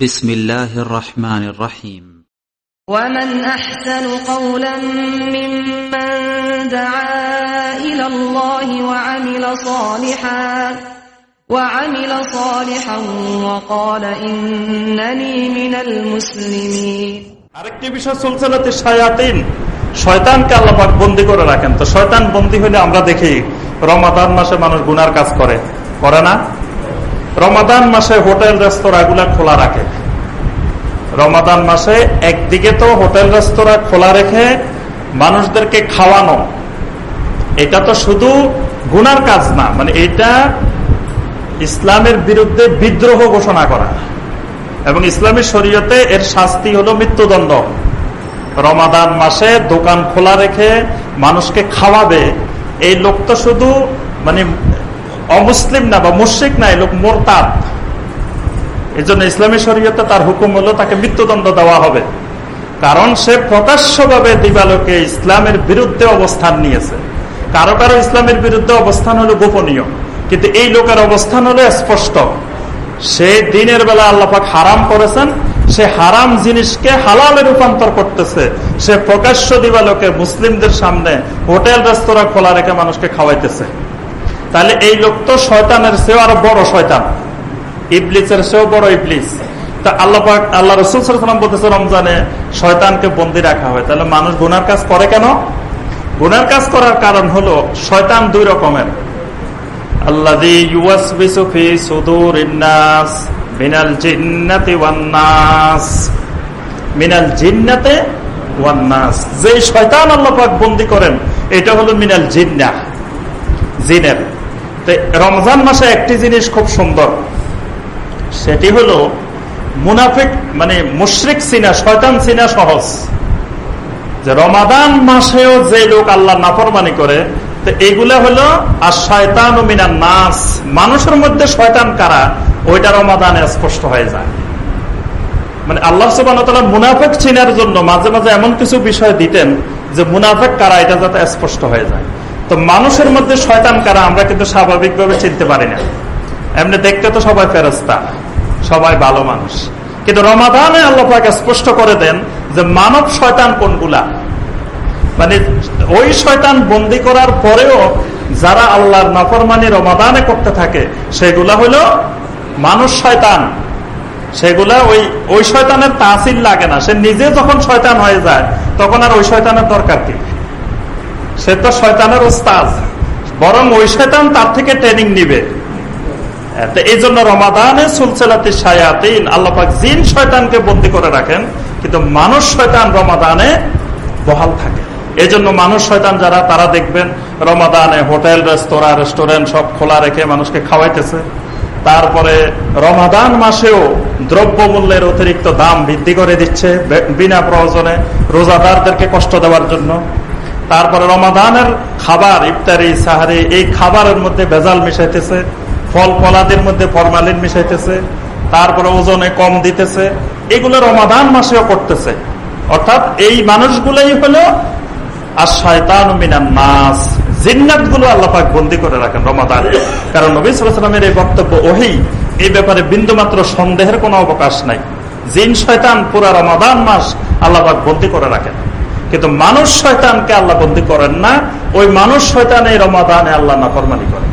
بسم الله الرحمن الرحيم ومن أحسن قولا ممن دعا إلى الله وعمل صالحا وعمل صالحا وقال إنني من المسلمين আরেকটি বিষয় চলছিল শায়াতিন শয়তানকে আল্লাপাক বন্দি করে রাখেন তো শয়তান বন্দি হলে আমরা দেখি রমাদান মাসে মানুষ গুনার কাজ করে করে না রমাদান মাসে হোটেল রেস্তোরাঁ গুলা খোলা রাখে। রমাদান মাসে একদিকে তো হোটেল, রেস্তোরাঁ খোলা রেখে মানুষদেরকে খাওয়ানো, এটা তো শুধু গুনার কাজ না মানে এটা ইসলামের বিরুদ্ধে বিদ্রোহ ঘোষণা করা। এবং ইসলামী শরীয়তে এর শাস্তি হলো মৃত্যুদণ্ড। রমাদান মাসে দোকান খোলা রেখে মানুষকে খাওয়াবে, এই লোক তো শুধু মানে অমুসলিম না বা মুশ্রিক না লোক মোরতাদ। এই জন্য ইসলামী শরীয়তে তার হুকুম হলো তাকে মৃত্যুদণ্ড দেওয়া হবে। কারণ সে প্রকাশ্যভাবে দিবালোকে ইসলামের বিরুদ্ধে অবস্থান নিয়েছে। কারও কারও ইসলামের বিরুদ্ধে অবস্থান হলো গোপনীয়। কিন্তু এই লোকের অবস্থান হলো স্পষ্ট। সে দিনের বেলা আল্লাপাক হারাম করেছেন, সে হারাম জিনিসকে হালালে রূপান্তর করতেছে। সে প্রকাশ্য দিবালোকে মুসলিমদের সামনে হোটেল, রেস্তোরাঁ খোলা রেখে মানুষকে খাওয়াইতেছে। তাহলে এই লোক তো শয়তানের সেও আরও বড় শয়তান। ইবলিসের সেও বড় ইবলিস। তা আল্লাহ আল্লাহ রসুল সাল্লাম বলতেছে রমজানে শয়তানকে বন্দি রাখা হয়। তাহলে মানুষ গুনার কাজ করে কেন? গুনার কাজ করার কারণ হলো শয়তান দুই রকমের। মিনাল জিন্নাতে যে শয়তান আল্লাহ বন্দি করেন, এটা হলো মিনাল জিন্না জিনের। রমজান মাসে একটি জিনিস খুব সুন্দর। সেটি হলো মুনাফিক মানে মুশ্রিক সিনা, শয়তান সিনা সহজ। যে রমাদান মাসেও যে লোক আল্লাহ নাফরমানি করে, তো এইগুলা হলো আর শয়তান ও মিনার নাস। মানুষের মধ্যে শয়তান কারা? ওইটা রমাদানে স্পষ্ট হয়ে যায়। মানে আল্লাহ সুবান মুনাফেক চিনার জন্য মাঝে মাঝে এমন কিছু বিষয় দিতেন যে মুনাফেক কারা, এটা যাতে স্পষ্ট হয়ে যায়। তো মানুষের মধ্যে শয়তান কারা, আমরা কিন্তু স্বাভাবিকভাবে চিনতে পারি না। এমনি দেখতে তো সবাই ফেরস্তা সবাই ভালো মানুষ। কিন্তু রমাদানে আল্লাহাকে স্পষ্ট করে দেন যে মানব শয়তান কোনগুলা? মানে ওই শয়তান বন্দি করার পরেও যারা আল্লাহর নফরমানি রমাদানে করতে থাকে, সেগুলা হলো মানুষ শয়তান। সেগুলা ওই ওই শয়তানের তাসিল লাগে না। সে নিজে যখন শয়তান হয়ে যায়, তখন আর ওই শয়তানের দরকার কি? সে তো শয়তানের ওস্তাজ বরং ওই শয়তান তার থেকে ট্রেনিং নিবে। এই জন্য রমাদানে সুলসেলাতে সায়াতিন আল্লাপাক জিন শয়তানকে বন্দি করে রাখেন, কিন্তু মানুষ শয়তান রমাদানে বহাল থাকে। এই জন্য মানুষ শয়তান যারা, তারা দেখবেন রমাদানে হোটেল, রেস্তোরাঁ, রেস্টুরেন্ট সব খোলা রেখে মানুষকে খাওয়াইতেছে। তারপরে রমাদান মাসেও দ্রব্য মূল্যের অতিরিক্ত দাম বৃদ্ধি করে দিচ্ছে বিনা প্রয়োজনে রোজাদারদেরকে কষ্ট দেওয়ার জন্য। তারপরে রমাদানের খাবার, ইফতারি, সাহারি, এই খাবারের মধ্যে ভেজাল মিশাইতেছে ফল ফলাদের মধ্যে ফরমালিন মিশাইতেছে, তারপরে ওজনে কম দিতেছে, এগুলো রমাদান মাসেও করতেছে। অর্থাৎ এই মানুষগুলোই হলো আর শয়তান মিনান নাস। জিন্নাতগুলো আল্লাপাক বন্দি করে রাখেন রমাদান। কারণ নবী সালামের এই বক্তব্য ওহি, এই ব্যাপারে বিন্দু মাত্র সন্দেহের কোনো অবকাশ নাই। জিন শয়তান পুরা রমাদান মাস আল্লাপাক বন্দি করে রাখেন। কিন্তু মানুষ শয়তানকে আল্লাহ বন্দী করেন না। ওই মানুষ শয়তান এই রমাদানে আল্লাহ নাফরমানি করেন।